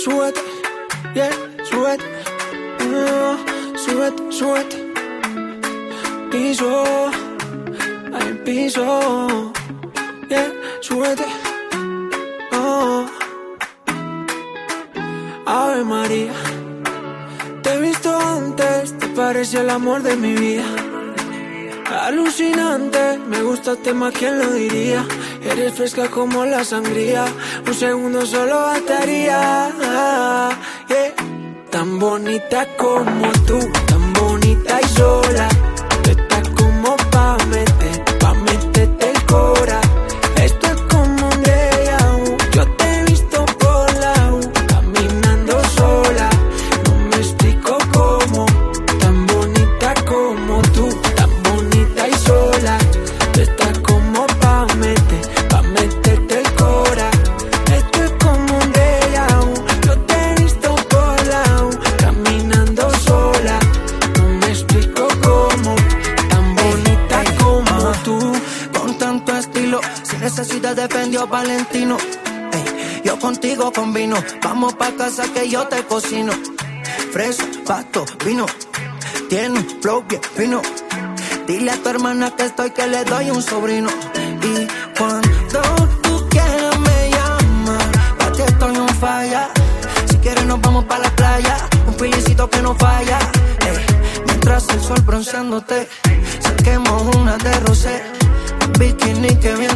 súbete, yeah, súbete, uh, súbete, súbete. Piso, al piso, yeah, súbete. Oh. Ave María, te he visto antes, te parece el amor de mi vida. Alucinante, me gustaste más, ¿quién lo diría? Eres fresca como la sangría, un segundo solo bastaría. Tan bonita como tú, tan bonita y sola. Estás como pa' meter, defendió Valentino. Yo contigo combino, vamos pa' casa que yo te cocino. Fresa, pato, vino, tiene un flow bien fino. Dile a tu hermana que estoy, que le doy un sobrino. Y cuando tú quieras me llamas, pa' ti estoy un falla. Si quieres nos vamos pa' la playa, un pilicito que no falla. Mientras el sol bronceándote, saquemos una de rosé. Bikini que bien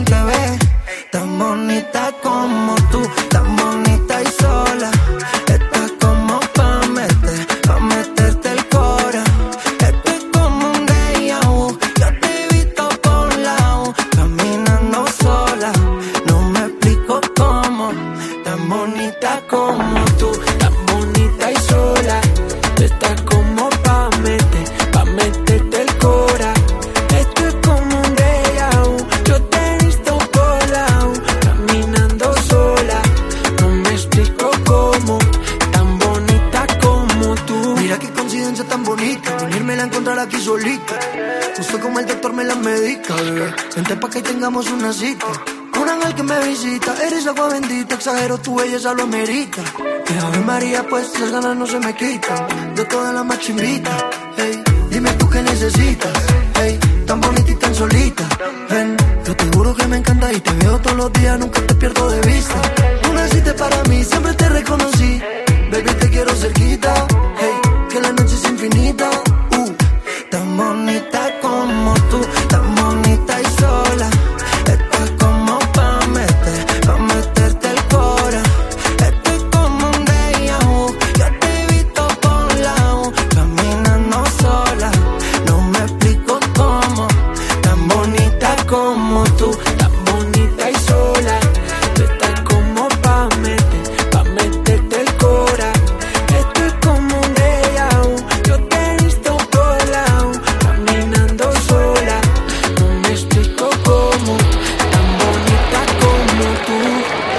encontrar aquí solita. Justo como el doctor me la medica, bebé. Pa' que tengamos una cita. Un ángel que me visita, eres agua bendita, exagero, tu belleza lo amerita. Que Ave María, pues las ganas no se me quitan. De toda la machimbita, hey. Dime tú qué necesitas, hey. Tan bonita y tan solita, ven. Yo te juro que me encanta y te veo todos los días, nunca te pierdo de vista. Tú naciste para mí, siempre te reconocí. Baby, te quiero cerquita, hey. Que la noche es infinita tan bonita como tú, tan bonita y sola. Estás como pa' meter, pa' meterte el cora. Estoy como un déjà vu, yo te he visto por la U, caminando sola. No me explico cómo, tan bonita como tú.